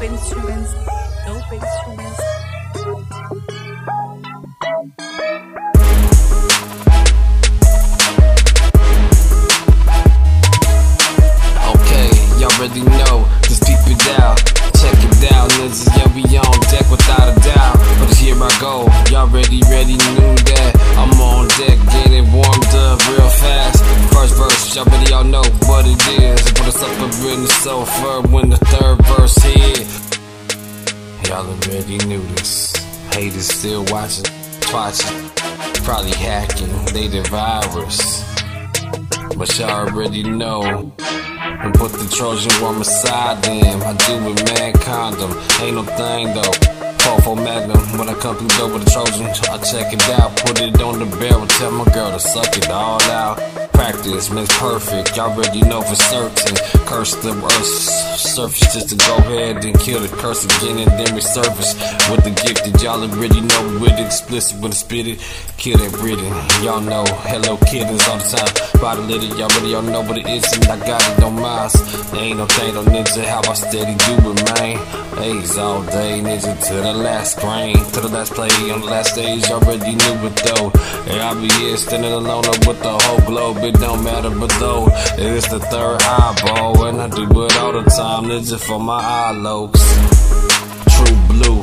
dope instruments, dope instruments. Up a when the third verse hit. Y'all already knew this. Haters still watching, watching, probably hacking, they the virus. But y'all already know. And put the Trojan worm aside them. I do it man condom. Ain't no thing though. Fall for Magnum. When I come through door with the Trojan, I check it out. Put it on the barrel. Tell my girl to suck it all out. Practice makes perfect. Y'all already know for certain. Curse the earth's surface just to go ahead and kill the curse again and then resurface with the gift that y'all already know with. Explicit when I spit it. Kill that breathing. Y'all know. Hello kittens all the time. Lit it. Y'all already all know what it is and I got it on mine. There ain't no thing no ninja. How I steady do it, man. A's all day, ninja to the last grain. To the last play on the last stage. Y'all already knew it though. And I be here standing alone up with the whole globe. It don't matter, but though it is the third eyeball. And I do it all the time, ninja for my eye lokes. True blue,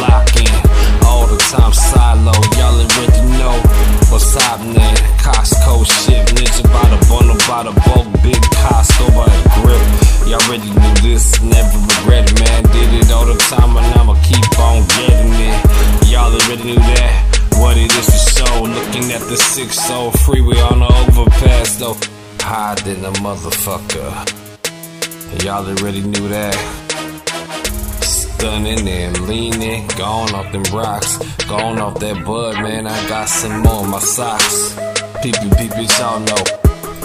blocking all the time silo. Y'all already know what's happening. Costco shit, ninja by the bundle, by the bulk, What it is for show. Looking at the six oh soul freeway on the overpass, though. Higher than a motherfucker. Y'all already knew that stunning and leaning, gone off them rocks, gone off that bud, man. I got some more in my socks. Peepee, peepee, y'all know.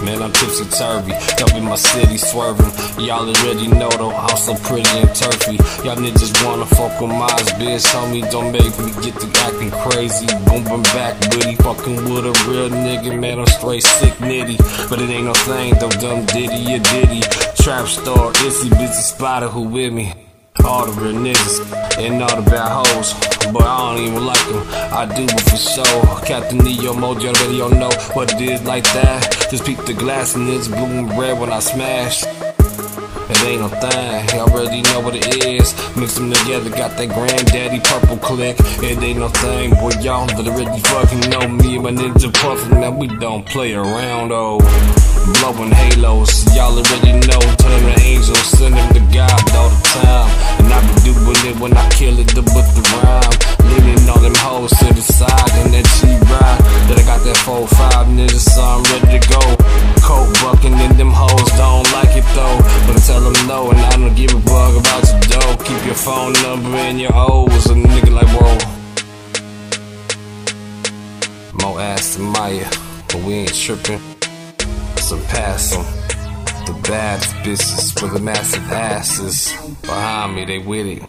Man, I'm tipsy turvy, up in my city swerving. Y'all already know though, I'm so pretty and turfy. Y'all niggas wanna fuck with my bitch, homie. Don't make me get to acting crazy. Booming back, buddy, fucking with a real nigga, man. I'm straight sick nitty, but it ain't no thing though. Dumb diddy, a diddy. Trap star, itsy bitchy spider who with me. All the real niggas and all the bad hoes. But I don't even like them. I do it for sure. Captain Neo Mojo already don't know what it is like that. Just peep the glass and it's blue and red when I smash. It ain't no thing, y'all already know what it is. Mix them together, got that granddaddy purple click. It ain't no thing, boy, y'all already fucking know me and my ninja puffin'. Now we don't play around, oh. Blowing halos, y'all already know. Turn them to angels, the and that G ride. That I got that 4-5 nigga, so I'm ready to go. Coke bucking and them hoes don't like it though. But I tell them no, and I don't give a fuck about your dough. Keep your phone number in your O's. A nigga like, whoa. More ass than Maya, but we ain't tripping. Surpass them. The baddest bitches with the massive asses. Behind me, they with it.